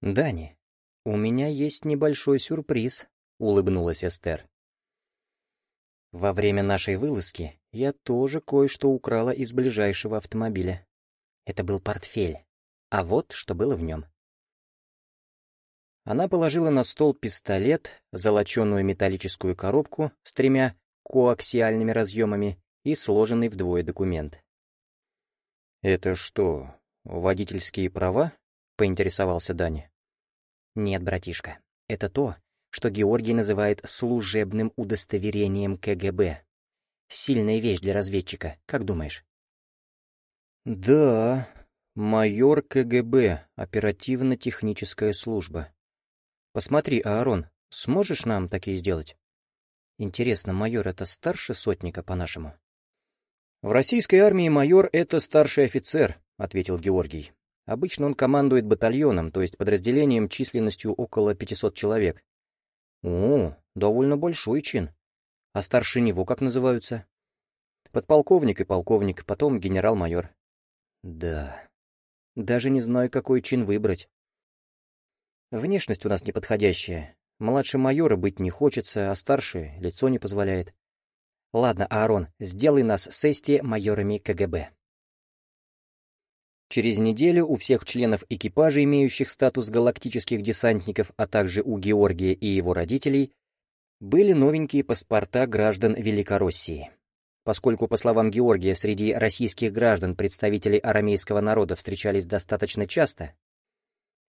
«Дани, у меня есть небольшой сюрприз», — улыбнулась Эстер. «Во время нашей вылазки я тоже кое-что украла из ближайшего автомобиля. Это был портфель, а вот что было в нем». Она положила на стол пистолет, золоченую металлическую коробку с тремя коаксиальными разъемами и сложенный вдвое документ. «Это что, водительские права?» — поинтересовался Даня. «Нет, братишка, это то, что Георгий называет служебным удостоверением КГБ. Сильная вещь для разведчика, как думаешь?» «Да, майор КГБ, оперативно-техническая служба. Посмотри, Аарон, сможешь нам такие сделать? Интересно, майор — это старше сотника, по-нашему?» «В российской армии майор — это старший офицер», — ответил Георгий. «Обычно он командует батальоном, то есть подразделением численностью около 500 человек». «О, довольно большой чин. А старше него как называются?» «Подполковник и полковник, потом генерал-майор». «Да. Даже не знаю, какой чин выбрать». «Внешность у нас неподходящая. Младше майора быть не хочется, а старше лицо не позволяет. Ладно, Аарон, сделай нас с Эсти майорами КГБ. Через неделю у всех членов экипажа, имеющих статус галактических десантников, а также у Георгия и его родителей, были новенькие паспорта граждан Великороссии. Поскольку, по словам Георгия, среди российских граждан представители арамейского народа встречались достаточно часто,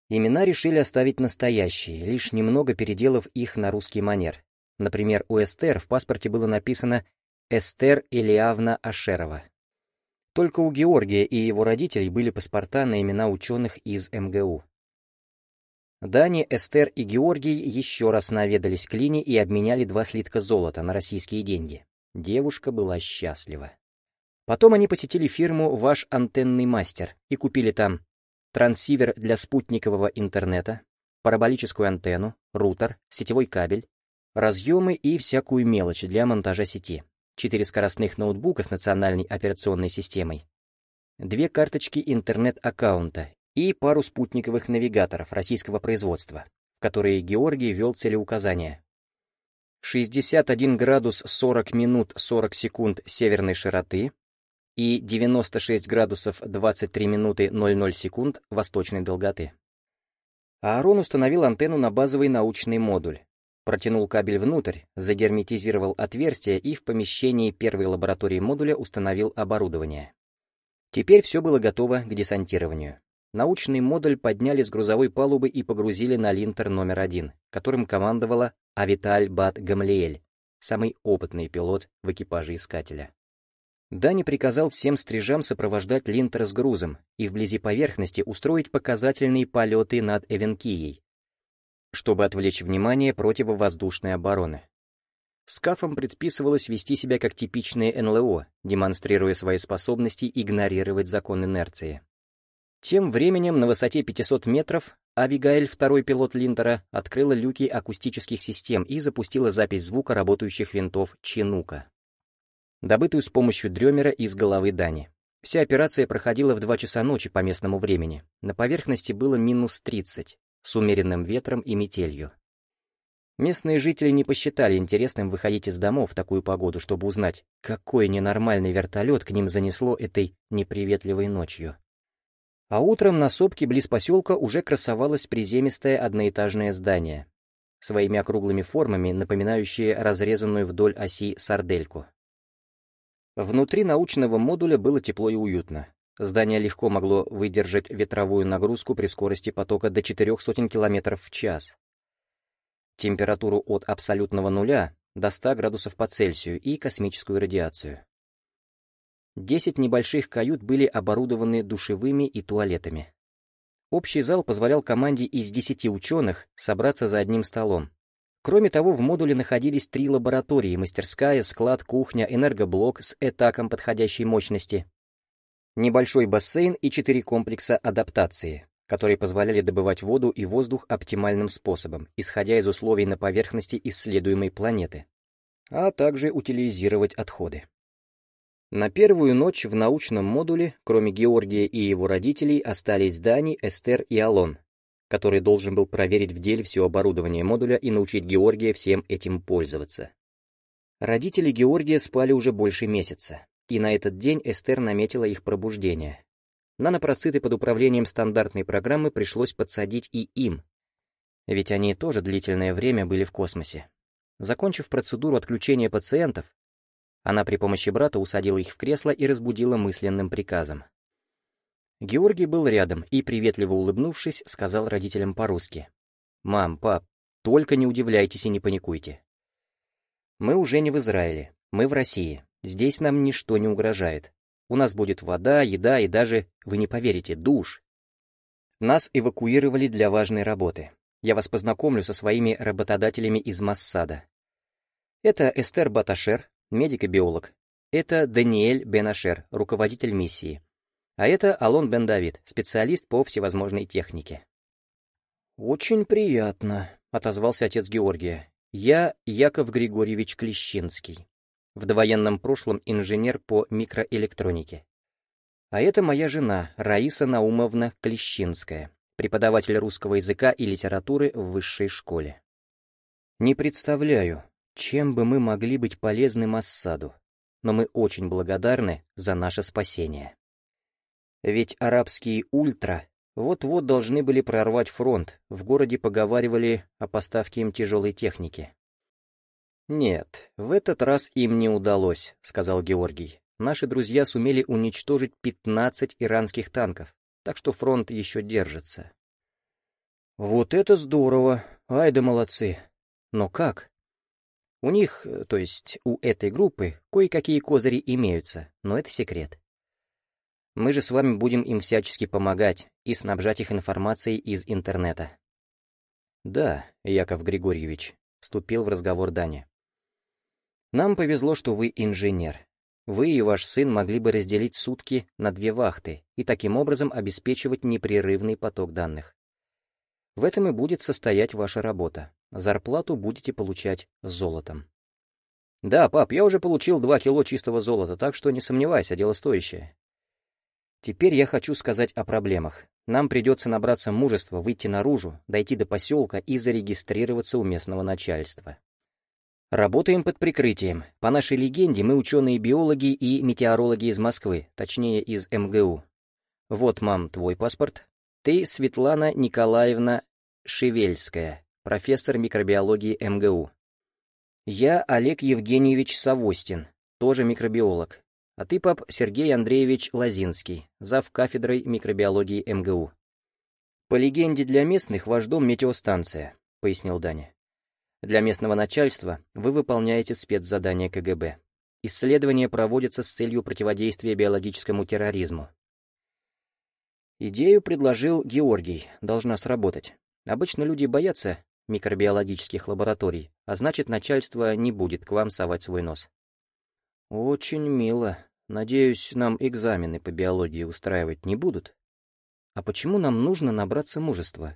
имена решили оставить настоящие, лишь немного переделав их на русский манер. Например, у Эстер в паспорте было написано «Эстер Илиавна Ашерова». Только у Георгия и его родителей были паспорта на имена ученых из МГУ. Дани, Эстер и Георгий еще раз наведались к Лине и обменяли два слитка золота на российские деньги. Девушка была счастлива. Потом они посетили фирму «Ваш антенный мастер» и купили там трансивер для спутникового интернета, параболическую антенну, рутер, сетевой кабель, разъемы и всякую мелочь для монтажа сети, четыре скоростных ноутбука с национальной операционной системой, две карточки интернет-аккаунта и пару спутниковых навигаторов российского производства, которые Георгий ввел целеуказания. 61 градус 40 минут 40 секунд северной широты и 96 градусов 23 минуты 00 секунд восточной долготы. Аарон установил антенну на базовый научный модуль, Протянул кабель внутрь, загерметизировал отверстие и в помещении первой лаборатории модуля установил оборудование. Теперь все было готово к десантированию. Научный модуль подняли с грузовой палубы и погрузили на линтер номер один, которым командовала Авиталь Бат Гамлиэль, самый опытный пилот в экипаже искателя. Дани приказал всем стрижам сопровождать линтер с грузом и вблизи поверхности устроить показательные полеты над Эвенкией, чтобы отвлечь внимание противовоздушной обороны. Скафам предписывалось вести себя как типичные НЛО, демонстрируя свои способности игнорировать закон инерции. Тем временем на высоте 500 метров Авигаэль, второй пилот Линтера, открыла люки акустических систем и запустила запись звука работающих винтов Чинука, добытую с помощью дремера из головы Дани. Вся операция проходила в 2 часа ночи по местному времени. На поверхности было минус 30, с умеренным ветром и метелью. Местные жители не посчитали интересным выходить из домов в такую погоду, чтобы узнать, какой ненормальный вертолет к ним занесло этой неприветливой ночью. А утром на сопке близ поселка уже красовалось приземистое одноэтажное здание, своими округлыми формами напоминающее разрезанную вдоль оси сардельку. Внутри научного модуля было тепло и уютно. Здание легко могло выдержать ветровую нагрузку при скорости потока до 400 км в час. Температуру от абсолютного нуля до 100 градусов по Цельсию и космическую радиацию. Десять небольших кают были оборудованы душевыми и туалетами. Общий зал позволял команде из 10 ученых собраться за одним столом. Кроме того, в модуле находились три лаборатории, мастерская, склад, кухня, энергоблок с этаком подходящей мощности, небольшой бассейн и четыре комплекса адаптации, которые позволяли добывать воду и воздух оптимальным способом, исходя из условий на поверхности исследуемой планеты, а также утилизировать отходы. На первую ночь в научном модуле, кроме Георгия и его родителей, остались Дани, Эстер и Алон. который должен был проверить в деле все оборудование модуля и научить Георгия всем этим пользоваться. Родители Георгия спали уже больше месяца, и на этот день Эстер наметила их пробуждение. Нанопроциты под управлением стандартной программы пришлось подсадить и им, ведь они тоже длительное время были в космосе. Закончив процедуру отключения пациентов, она при помощи брата усадила их в кресло и разбудила мысленным приказом. Георгий был рядом и, приветливо улыбнувшись, сказал родителям по-русски. «Мам, пап, только не удивляйтесь и не паникуйте. Мы уже не в Израиле, мы в России. Здесь нам ничто не угрожает. У нас будет вода, еда и даже, вы не поверите, душ. Нас эвакуировали для важной работы. Я вас познакомлю со своими работодателями из Массада. Это Эстер Баташер, медик и биолог. Это Даниэль Бенашер, руководитель миссии. А это Алон Бен Давид, специалист по всевозможной технике. «Очень приятно», — отозвался отец Георгия. «Я Яков Григорьевич Клещинский. В довоенном прошлом инженер по микроэлектронике. А это моя жена, Раиса Наумовна Клещинская, преподаватель русского языка и литературы в высшей школе. Не представляю, чем бы мы могли быть полезны Массаду, но мы очень благодарны за наше спасение. Ведь арабские ультра вот-вот должны были прорвать фронт, в городе поговаривали о поставке им тяжелой техники. «Нет, в этот раз им не удалось», — сказал Георгий. «Наши друзья сумели уничтожить 15 иранских танков, так что фронт еще держится. Вот это здорово, ай да молодцы. Но как? У них, то есть у этой группы, кое-какие козыри имеются, но это секрет. Мы же с вами будем им всячески помогать и снабжать их информацией из интернета. Да, Яков Григорьевич, вступил в разговор Даня. Нам повезло, что вы инженер. Вы и ваш сын могли бы разделить сутки на две вахты и таким образом обеспечивать непрерывный поток данных. В этом и будет состоять ваша работа. Зарплату будете получать золотом. Да, пап, я уже получил два кило чистого золота, так что не сомневайся, дело стоящее. Теперь я хочу сказать о проблемах. Нам придется набраться мужества, выйти наружу, дойти до поселка и зарегистрироваться у местного начальства. Работаем под прикрытием. По нашей легенде, мы ученые-биологи и метеорологи из Москвы, точнее, из МГУ. Вот, мам, твой паспорт. Ты Светлана Николаевна Шевельская, профессор микробиологии МГУ. Я Олег Евгеньевич Савостин, тоже микробиолог. А ты, пап, Сергей Андреевич Лазинский, зав. кафедрой микробиологии МГУ. По легенде для местных, ваш дом — метеостанция, — пояснил Даня. Для местного начальства вы выполняете спецзадание КГБ. Исследования проводятся с целью противодействия биологическому терроризму. Идею предложил Георгий, должна сработать. Обычно люди боятся микробиологических лабораторий, а значит, начальство не будет к вам совать свой нос. Очень мило. Надеюсь, нам экзамены по биологии устраивать не будут? А почему нам нужно набраться мужества?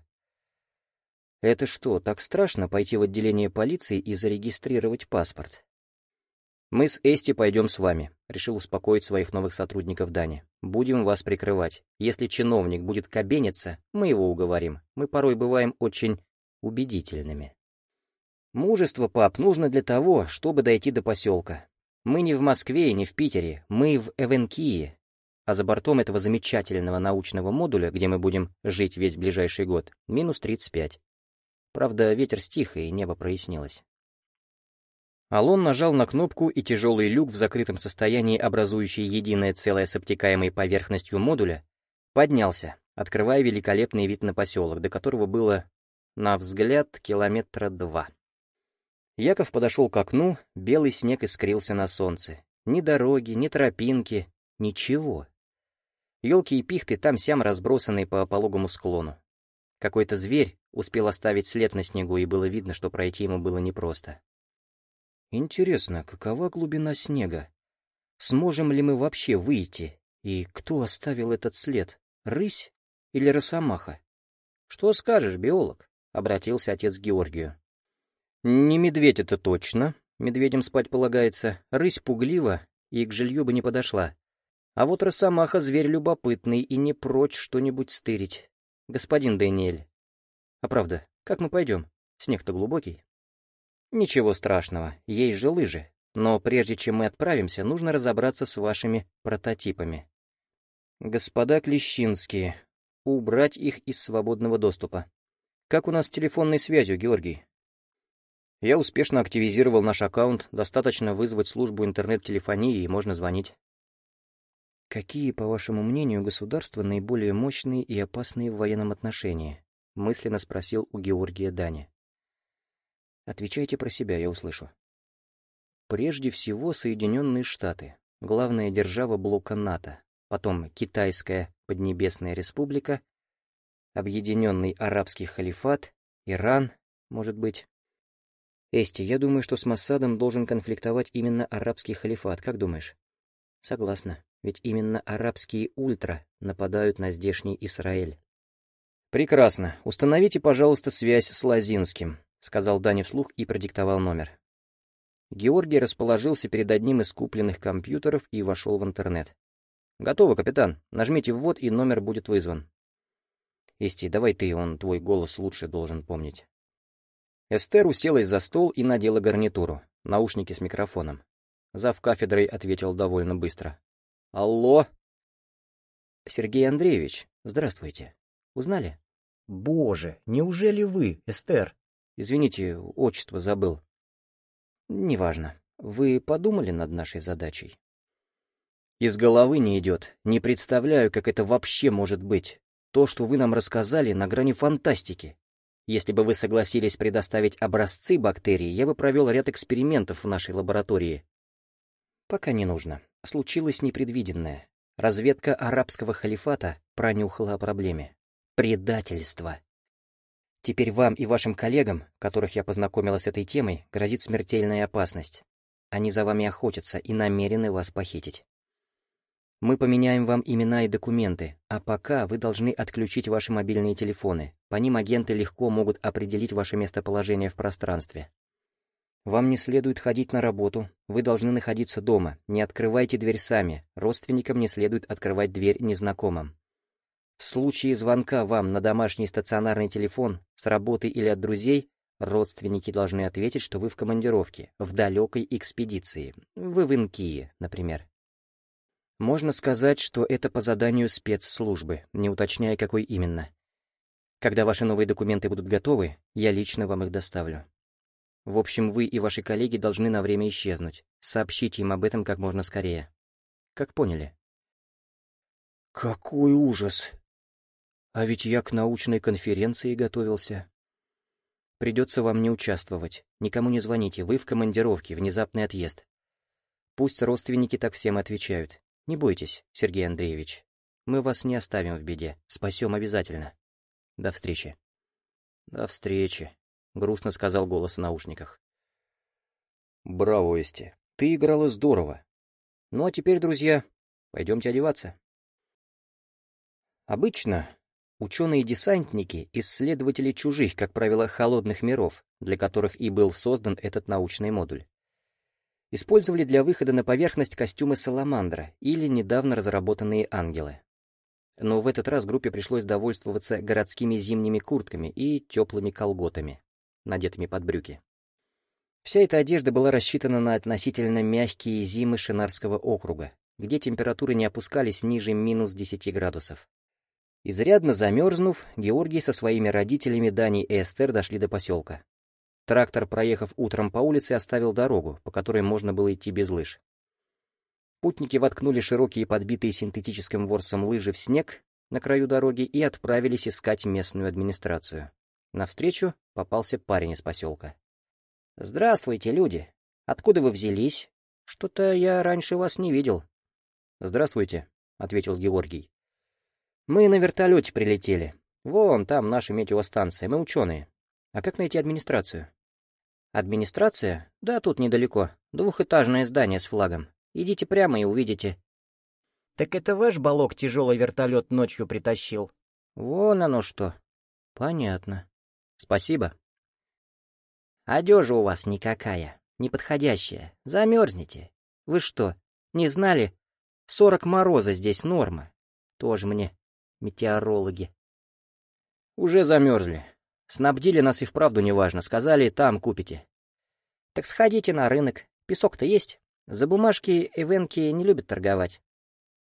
Это что, так страшно пойти в отделение полиции и зарегистрировать паспорт? Мы с Эсти пойдем с вами, решил успокоить своих новых сотрудников Дани. Будем вас прикрывать. Если чиновник будет кабениться, мы его уговорим. Мы порой бываем очень убедительными. Мужество, пап, нужно для того, чтобы дойти до поселка. Мы не в Москве и не в Питере, мы в Эвенкии. А за бортом этого замечательного научного модуля, где мы будем жить весь ближайший год, минус 35. Правда, ветер стих, и небо прояснилось. Алон нажал на кнопку, и тяжелый люк в закрытом состоянии, образующий единое целое с обтекаемой поверхностью модуля, поднялся, открывая великолепный вид на поселок, до которого было, на взгляд, километра два. Яков подошел к окну, белый снег искрился на солнце. Ни дороги, ни тропинки, ничего. Елки и пихты там-сям разбросаны по пологому склону. Какой-то зверь успел оставить след на снегу, и было видно, что пройти ему было непросто. Интересно, какова глубина снега? Сможем ли мы вообще выйти? И кто оставил этот след? Рысь или росомаха? Что скажешь, биолог? Обратился отец к Георгию. Не медведь это точно. Медведям спать полагается. Рысь пуглива и к жилью бы не подошла. А вот росомаха — зверь любопытный и не прочь что-нибудь стырить. «Господин Дэниэль, А правда, как мы пойдем? Снег-то глубокий. Ничего страшного, есть же лыжи. Но прежде чем мы отправимся, нужно разобраться с вашими прототипами. Господа Клещинские, убрать их из свободного доступа. Как у нас с телефонной связью, Георгий? Я успешно активизировал наш аккаунт, достаточно вызвать службу интернет-телефонии и можно звонить. Какие, по вашему мнению, государства наиболее мощные и опасные в военном отношении? Мысленно спросил у Георгия Дани. Отвечайте про себя, я услышу. Прежде всего Соединенные Штаты, главная держава блока НАТО, потом Китайская Поднебесная Республика, Объединенный Арабский Халифат, Иран, может быть. Эсти, я думаю, что с Массадом должен конфликтовать именно Арабский Халифат, как думаешь? Согласна, ведь именно арабские ультра нападают на здешний Израиль. Прекрасно. Установите, пожалуйста, связь с Лазинским, сказал Дани вслух и продиктовал номер. Георгий расположился перед одним из купленных компьютеров и вошел в интернет. «Готово, капитан. Нажмите «ввод», и номер будет вызван». «Исти, давай ты, он твой голос лучше должен помнить». Эстер уселась за стол и надела гарнитуру, наушники с микрофоном. Зав кафедрой ответил довольно быстро. «Алло?» «Сергей Андреевич, здравствуйте. Узнали?» «Боже, неужели вы, Эстер?» «Извините, отчество забыл». «Неважно. Вы подумали над нашей задачей?» «Из головы не идет. Не представляю, как это вообще может быть. То, что вы нам рассказали, на грани фантастики. Если бы вы согласились предоставить образцы бактерий, я бы провел ряд экспериментов в нашей лаборатории». «Пока не нужно. Случилось непредвиденное. Разведка арабского халифата пронюхала о проблеме. Предательство. Теперь вам и вашим коллегам, которых я познакомила с этой темой, грозит смертельная опасность. Они за вами охотятся и намерены вас похитить. Мы поменяем вам имена и документы, а пока вы должны отключить ваши мобильные телефоны. По ним агенты легко могут определить ваше местоположение в пространстве. Вам не следует ходить на работу, вы должны находиться дома, не открывайте дверь сами, родственникам не следует открывать дверь незнакомым. В случае звонка вам на домашний стационарный телефон с работы или от друзей, родственники должны ответить, что вы в командировке, в далекой экспедиции, вы в Инкии, например. Можно сказать, что это по заданию спецслужбы, не уточняя, какой именно. Когда ваши новые документы будут готовы, я лично вам их доставлю. В общем, вы и ваши коллеги должны на время исчезнуть. Сообщите им об этом как можно скорее. Как поняли? «Какой ужас!» А ведь я к научной конференции готовился. Придется вам не участвовать. Никому не звоните, вы в командировке, внезапный отъезд. Пусть родственники так всем отвечают. Не бойтесь, Сергей Андреевич. Мы вас не оставим в беде, спасем обязательно. До встречи. До встречи, грустно сказал голос в наушниках. Браво, Эсти, ты играла здорово. Ну а теперь, друзья, пойдемте одеваться. Обычно Ученые-десантники — исследователи чужих, как правило, холодных миров, для которых и был создан этот научный модуль. Использовали для выхода на поверхность костюмы Саламандра или недавно разработанные ангелы. Но в этот раз группе пришлось довольствоваться городскими зимними куртками и теплыми колготами, надетыми под брюки. Вся эта одежда была рассчитана на относительно мягкие зимы Шинарского округа, где температуры не опускались ниже минус 10 градусов. Изрядно замерзнув, Георгий со своими родителями Дани и Эстер дошли до поселка. Трактор, проехав утром по улице, оставил дорогу, по которой можно было идти без лыж. Путники воткнули широкие подбитые синтетическим ворсом лыжи в снег на краю дороги и отправились искать местную администрацию. Навстречу попался парень из поселка. «Здравствуйте, люди! Откуда вы взялись? Что-то я раньше вас не видел». «Здравствуйте», — ответил Георгий. Мы на вертолете прилетели. Вон там наша метеостанция, мы ученые. А как найти администрацию? Администрация? Да, тут недалеко. Двухэтажное здание с флагом. Идите прямо и увидите. Так это ваш балок тяжелый вертолет ночью притащил? Вон оно что. Понятно. Спасибо. Одежа у вас никакая, неподходящая. Замерзнете. Вы что, не знали? Сорок мороза здесь норма. Тоже мне метеорологи. Уже замерзли. Снабдили нас и вправду неважно, сказали, там купите. Так сходите на рынок, песок-то есть. За бумажки эвенки не любят торговать.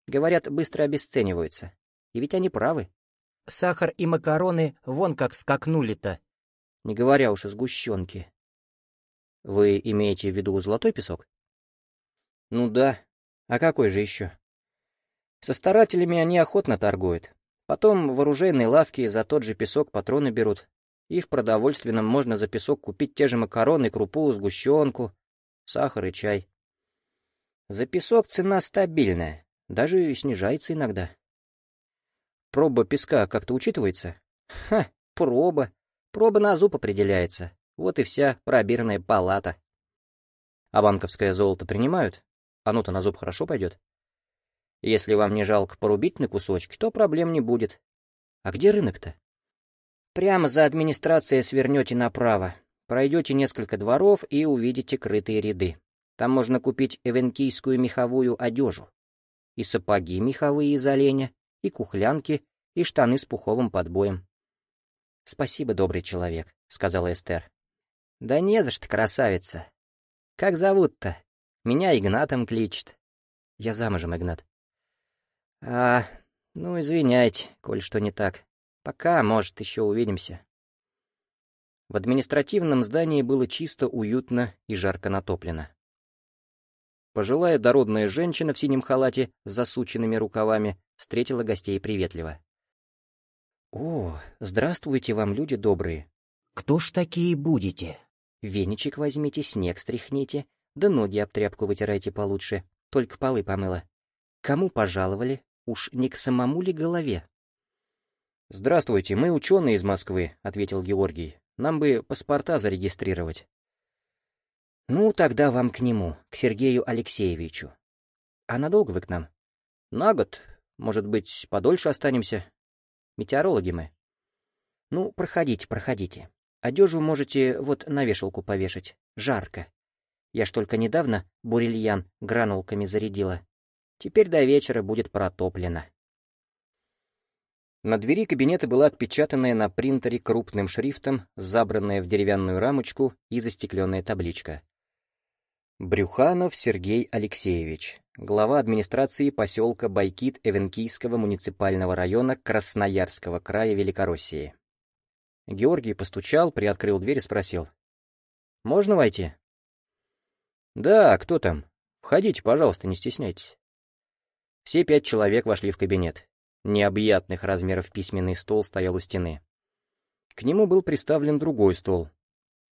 Говорят, быстро обесцениваются. И ведь они правы. Сахар и макароны вон как скакнули-то. Не говоря уж о сгущенке. Вы имеете в виду золотой песок? Ну да. А какой же еще? Со старателями они охотно торгуют. Потом в оружейной лавке за тот же песок патроны берут. И в продовольственном можно за песок купить те же макароны, крупу, сгущенку, сахар и чай. За песок цена стабильная, даже снижается иногда. Проба песка как-то учитывается? Ха, проба. Проба на зуб определяется. Вот и вся пробирная палата. А банковское золото принимают? Оно-то на зуб хорошо пойдет? Если вам не жалко порубить на кусочки, то проблем не будет. А где рынок-то? Прямо за администрацией свернете направо. Пройдете несколько дворов и увидите крытые ряды. Там можно купить эвенкийскую меховую одежу. И сапоги меховые из оленя, и кухлянки, и штаны с пуховым подбоем. «Спасибо, добрый человек», — сказала Эстер. «Да не за что, красавица. Как зовут-то? Меня Игнатом кличет». «Я замужем, Игнат». А, ну, извиняйте, коль что не так. Пока, может, еще увидимся. В административном здании было чисто, уютно и жарко натоплено. Пожилая дородная женщина в синем халате с засученными рукавами встретила гостей приветливо. «О, здравствуйте вам, люди добрые. Кто ж такие будете? Веничек возьмите, снег стряхните, да ноги об тряпку вытирайте получше, только полы помыла. Кому пожаловали? Уж не к самому ли голове? «Здравствуйте, мы ученые из Москвы», — ответил Георгий. «Нам бы паспорта зарегистрировать». «Ну, тогда вам к нему, к Сергею Алексеевичу. А надолго вы к нам?» «На год. Может быть, подольше останемся. Метеорологи мы». «Ну, проходите, проходите. Одежу можете вот на вешалку повешать. Жарко. Я ж только недавно бурильян гранулками зарядила. Теперь до вечера будет протоплено. На двери кабинета была отпечатанная на принтере крупным шрифтом, забранная в деревянную рамочку и застекленная табличка. Брюханов Сергей Алексеевич, глава администрации поселка Байкит Эвенкийского муниципального района Красноярского края Великороссии. Георгий постучал, приоткрыл дверь и спросил. «Можно войти?» «Да, кто там? Входите, пожалуйста, не стесняйтесь». Все пять человек вошли в кабинет. Необъятных размеров письменный стол стоял у стены. К нему был приставлен другой стол,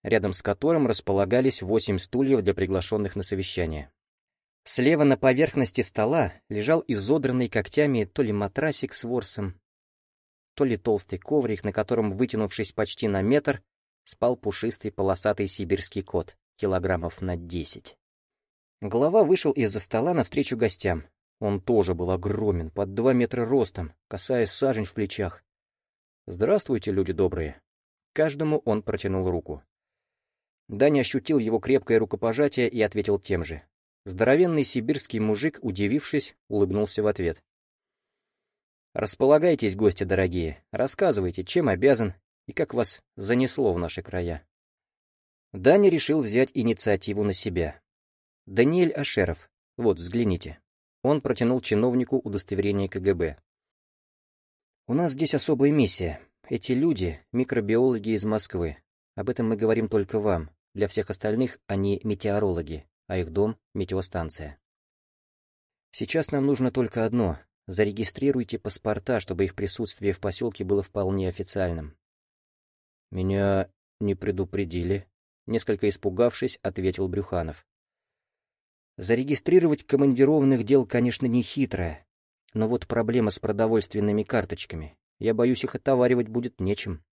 рядом с которым располагались восемь стульев для приглашенных на совещание. Слева на поверхности стола лежал изодранный когтями то ли матрасик с ворсом, то ли толстый коврик, на котором, вытянувшись почти на метр, спал пушистый полосатый сибирский кот, килограммов на десять. Глава вышел из-за стола навстречу гостям, он тоже был огромен, под два метра ростом, касаясь сажень в плечах. «Здравствуйте, люди добрые!» Каждому он протянул руку. Даня ощутил его крепкое рукопожатие и ответил тем же. Здоровенный сибирский мужик, удивившись, улыбнулся в ответ. «Располагайтесь, гости дорогие, рассказывайте, чем обязан и как вас занесло в наши края». Даня решил взять инициативу на себя. Даниэль Ашеров, вот, взгляните. Он протянул чиновнику удостоверение КГБ. «У нас здесь особая миссия. Эти люди — микробиологи из Москвы. Об этом мы говорим только вам. Для всех остальных они метеорологи, а их дом — метеостанция. Сейчас нам нужно только одно — зарегистрируйте паспорта, чтобы их присутствие в поселке было вполне официальным». «Меня не предупредили», — несколько испугавшись, ответил Брюханов. Зарегистрировать командированных дел, конечно, не хитрое, но вот проблема с продовольственными карточками. Я боюсь, их отоваривать будет нечем.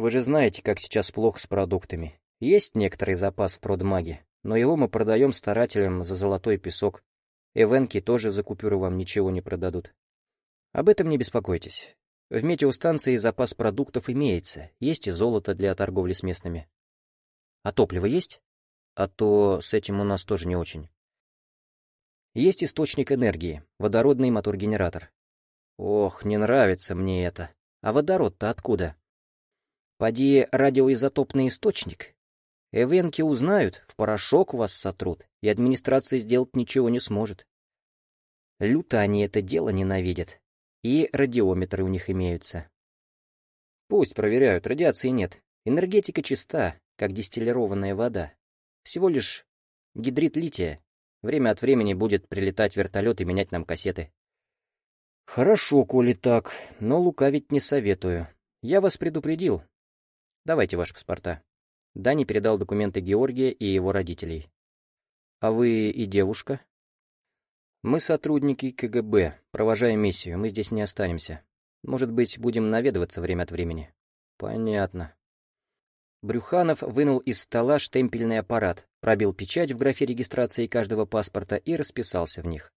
Вы же знаете, как сейчас плохо с продуктами. Есть некоторый запас в продмаге, но его мы продаем старателям за золотой песок. Эвенки тоже за купюры вам ничего не продадут. Об этом не беспокойтесь. В метеостанции запас продуктов имеется, есть и золото для торговли с местными. А топливо есть? а то с этим у нас тоже не очень. Есть источник энергии, водородный мотор-генератор. Ох, не нравится мне это. А водород-то откуда? Поди радиоизотопный источник. Эвенки узнают, в порошок вас сотрут, и администрация сделать ничего не сможет. Люто они это дело ненавидят. И радиометры у них имеются. Пусть проверяют, радиации нет. Энергетика чиста, как дистиллированная вода. Всего лишь гидрид лития. Время от времени будет прилетать вертолет и менять нам кассеты. Хорошо, коли так, но лукавить не советую. Я вас предупредил. Давайте ваши паспорта. Дани передал документы Георгия и его родителей. А вы и девушка? Мы сотрудники КГБ, провожаем миссию, мы здесь не останемся. Может быть, будем наведываться время от времени. Понятно. Брюханов вынул из стола штемпельный аппарат, пробил печать в графе регистрации каждого паспорта и расписался в них.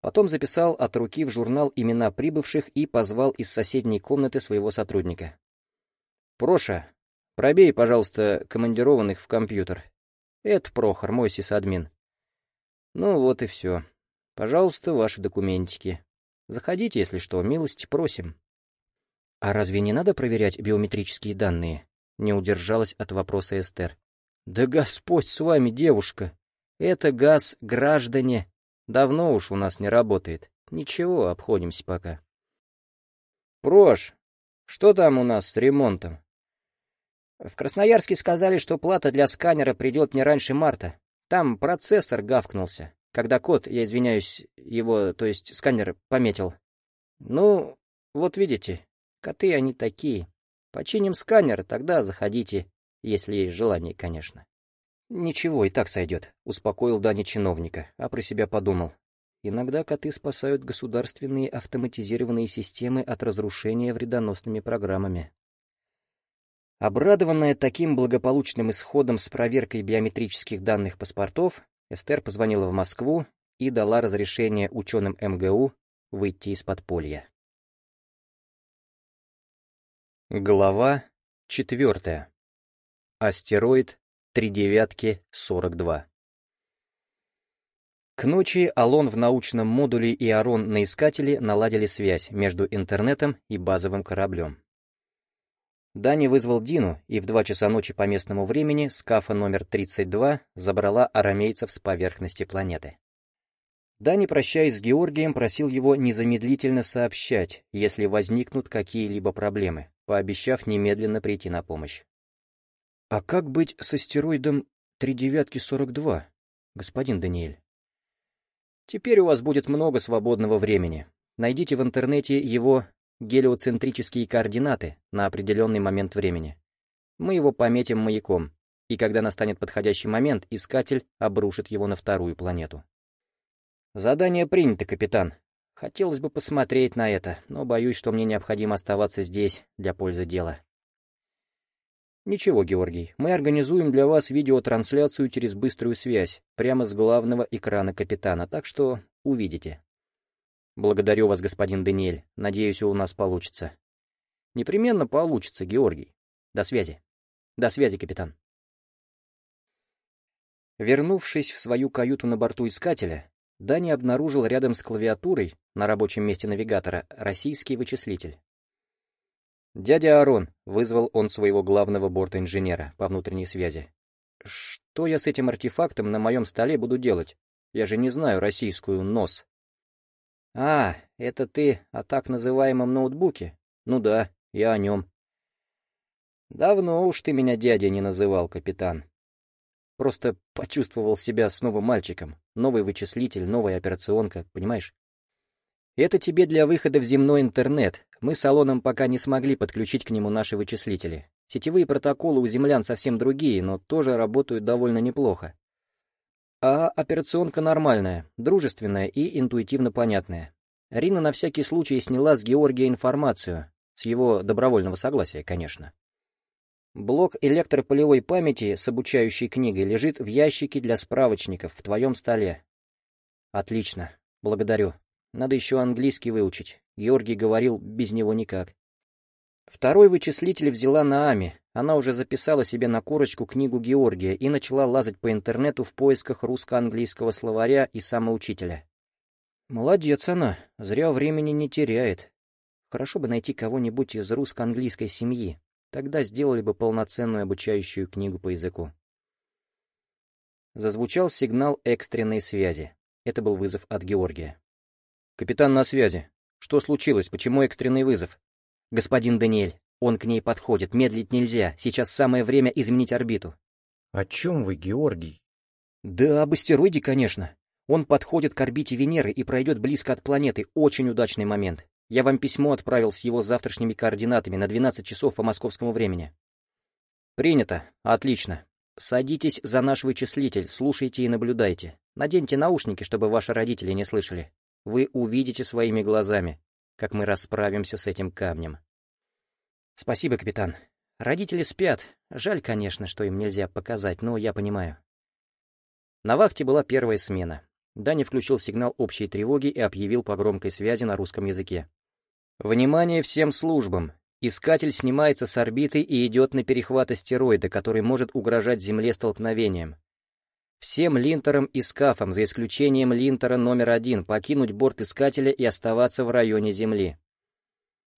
Потом записал от руки в журнал имена прибывших и позвал из соседней комнаты своего сотрудника. «Проша, пробей, пожалуйста, командированных в компьютер. Это Прохор, мой сисадмин. Ну вот и все. Пожалуйста, ваши документики. Заходите, если что, милости просим». «А разве не надо проверять биометрические данные?» Не удержалась от вопроса Эстер. «Да Господь с вами, девушка! Это газ граждане. Давно уж у нас не работает. Ничего, обходимся пока». «Прош, что там у нас с ремонтом?» «В Красноярске сказали, что плата для сканера придет не раньше марта. Там процессор гавкнулся, когда код, я извиняюсь, его, то есть сканер, пометил. Ну, вот видите, коты они такие». Починим сканер, тогда заходите, если есть желание, конечно. Ничего, и так сойдет, успокоил Дани чиновника, а про себя подумал. Иногда коты спасают государственные автоматизированные системы от разрушения вредоносными программами. Обрадованная таким благополучным исходом с проверкой биометрических данных паспортов, Эстер позвонила в Москву и дала разрешение ученым МГУ выйти из подполья. Глава четвертая. Астероид три девятки сорок два. К ночи Алон в научном модуле и Арон на искателе наладили связь между интернетом и базовым кораблем. Дани вызвал Дину, и в два часа ночи по местному времени скафа номер 32 забрала арамейцев с поверхности планеты. Дани, прощаясь с Георгием, просил его незамедлительно сообщать, если возникнут какие-либо проблемы, пообещав немедленно прийти на помощь. «А как быть с астероидом три девятки сорок два, господин Даниэль?» «Теперь у вас будет много свободного времени. Найдите в интернете его гелиоцентрические координаты на определенный момент времени. Мы его пометим маяком, и когда настанет подходящий момент, искатель обрушит его на вторую планету». «Задание принято, капитан», Хотелось бы посмотреть на это, но боюсь, что мне необходимо оставаться здесь для пользы дела. Ничего, Георгий, мы организуем для вас видеотрансляцию через быструю связь, прямо с главного экрана капитана, так что увидите. Благодарю вас, господин Даниэль, надеюсь, у нас получится. Непременно получится, Георгий. До связи. До связи, капитан. Вернувшись в свою каюту на борту Искателя, Дани обнаружил рядом с клавиатурой на рабочем месте навигатора российский вычислитель. «Дядя Арон», — вызвал он своего главного борта-инженера по внутренней связи. «Что я с этим артефактом на моем столе буду делать? Я же не знаю российскую НОС». «А, это ты о так называемом ноутбуке? Ну да, я о нем». «Давно уж ты меня дядя не называл, капитан», Просто почувствовал себя снова мальчиком. Новый вычислитель, новая операционка, понимаешь? Это тебе для выхода в земной интернет. Мы с Алоном пока не смогли подключить к нему наши вычислители. Сетевые протоколы у землян совсем другие, но тоже работают довольно неплохо. А операционка нормальная, дружественная и интуитивно понятная. Рина на всякий случай сняла с Георгия информацию, с его добровольного согласия, конечно. Блок электрополевой памяти с обучающей книгой лежит в ящике для справочников в твоем столе. Отлично, благодарю. Надо еще английский выучить. Георгий говорил, без него никак. Второй вычислитель взяла Наами. Она уже записала себе на корочку книгу Георгия и начала лазать по интернету в поисках русско-английского словаря и самоучителя. Молодец она, зря времени не теряет. Хорошо бы найти кого-нибудь из русско-английской семьи, Тогда сделали бы полноценную обучающую книгу по языку. Зазвучал сигнал экстренной связи. Это был вызов от Георгия. «Капитан на связи. Что случилось? Почему экстренный вызов?» «Господин Даниэль, он к ней подходит. Медлить нельзя. Сейчас самое время изменить орбиту». «О чем вы, Георгий?» «Да об астероиде, конечно. Он подходит к орбите Венеры и пройдет близко от планеты. Очень удачный момент. Я вам письмо отправил с его завтрашними координатами на 12 часов по московскому времени». «Принято. Отлично. Садитесь за наш вычислитель, слушайте и наблюдайте. Наденьте наушники, чтобы ваши родители не слышали. Вы увидите своими глазами, как мы расправимся с этим камнем. Спасибо, капитан. Родители спят. Жаль, конечно, что им нельзя показать, но я понимаю. На вахте была первая смена. Даня включил сигнал общей тревоги и объявил по громкой связи на русском языке. «Внимание всем службам! Искатель снимается с орбиты и идет на перехват астероида, который может угрожать Земле столкновением. Всем линтерам и скафам, за исключением линтера номер один, покинуть борт Искателя и оставаться в районе Земли.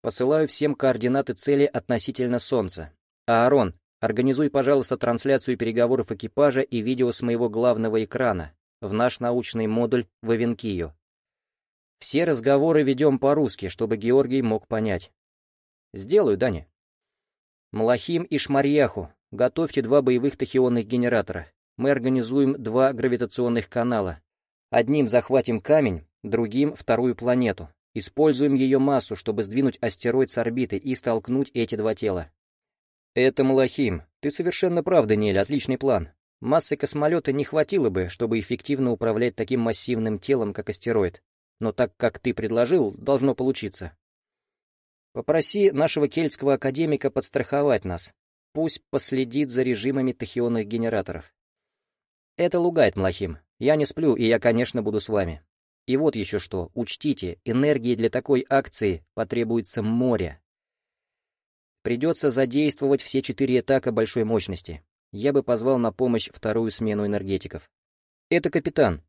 Посылаю всем координаты цели относительно Солнца. Аарон, организуй, пожалуйста, трансляцию переговоров экипажа и видео с моего главного экрана в наш научный модуль в Авенкию. Все разговоры ведем по-русски, чтобы Георгий мог понять. Сделаю, Даня. Малахим и Шмарьяху, готовьте два боевых тахионных генератора. Мы организуем два гравитационных канала. Одним захватим камень, другим — вторую планету. Используем ее массу, чтобы сдвинуть астероид с орбиты и столкнуть эти два тела. Это Малахим. Ты совершенно прав, Даниэль, отличный план. Массы космолета не хватило бы, чтобы эффективно управлять таким массивным телом, как астероид. Но так, как ты предложил, должно получиться. Попроси нашего кельтского академика подстраховать нас. Пусть последит за режимами тахионных генераторов. Это лугает, Млахим. Я не сплю, и я, конечно, буду с вами. И вот еще что. Учтите, энергии для такой акции потребуется море. Придется задействовать все четыре атака большой мощности. Я бы позвал на помощь вторую смену энергетиков. Это капитан.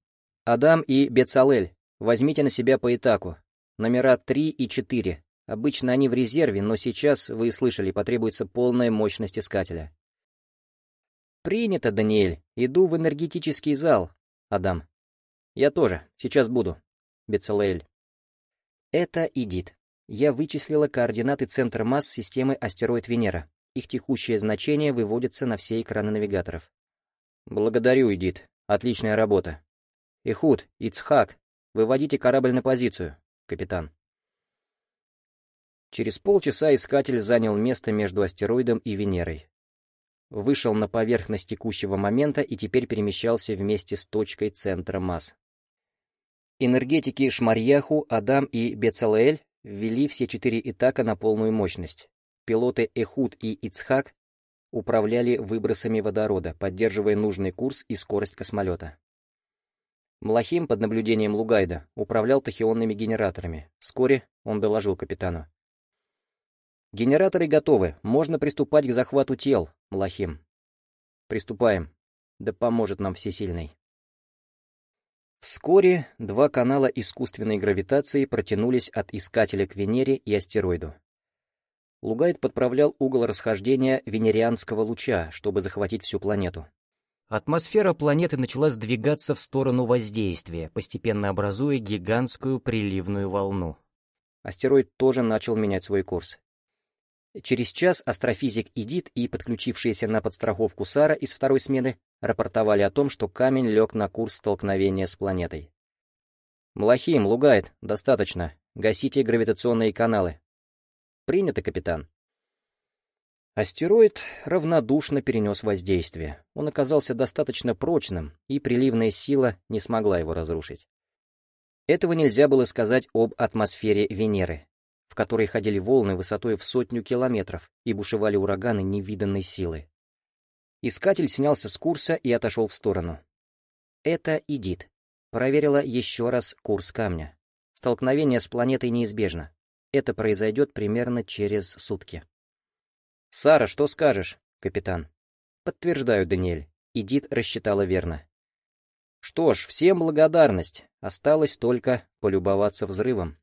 Адам и Бецалель. Возьмите на себя по этаку. Номера 3 и 4. Обычно они в резерве, но сейчас, вы слышали, потребуется полная мощность искателя. Принято, Даниэль. Иду в энергетический зал. Адам. Я тоже. Сейчас буду. Бецалель. Это Идит. Я вычислила координаты центра масс системы астероид Венера. Их текущее значение выводится на все экраны навигаторов. Благодарю, Идит. Отличная работа. Ихуд, Ицхак, выводите корабль на позицию, капитан. Через полчаса искатель занял место между астероидом и Венерой. Вышел на поверхность текущего момента и теперь перемещался вместе с точкой центра масс. Энергетики Шмарьяху, Адам и Бецалаэль ввели все четыре Итака на полную мощность. Пилоты Эхуд и Ицхак управляли выбросами водорода, поддерживая нужный курс и скорость космолета. Млахим под наблюдением Лугайда управлял тахионными генераторами. Вскоре он доложил капитану. Генераторы готовы, можно приступать к захвату тел, Млахим. Приступаем. Да поможет нам всесильный. Вскоре два канала искусственной гравитации протянулись от Искателя к Венере и астероиду. Лугайт подправлял угол расхождения венерианского луча, чтобы захватить всю планету. Атмосфера планеты начала сдвигаться в сторону воздействия, постепенно образуя гигантскую приливную волну. Астероид тоже начал менять свой курс. Через час астрофизик Идит и подключившиеся на подстраховку Сара из второй смены рапортовали о том, что камень лег на курс столкновения с планетой. «Млахим, Лугайт, достаточно. Гасите гравитационные каналы». «Принято, капитан». Астероид равнодушно перенес воздействие. Он оказался достаточно прочным, и приливная сила не смогла его разрушить. Этого нельзя было сказать об атмосфере Венеры, в которой ходили волны высотой в сотню километров и бушевали ураганы невиданной силы. Искатель снялся с курса и отошел в сторону. Это Идит. Проверила еще раз курс камня. Столкновение с планетой неизбежно. Это произойдет примерно через сутки. «Сара, что скажешь, капитан?» «Подтверждаю, Даниэль. Идит рассчитала верно». «Что ж, всем благодарность. Осталось только полюбоваться взрывом».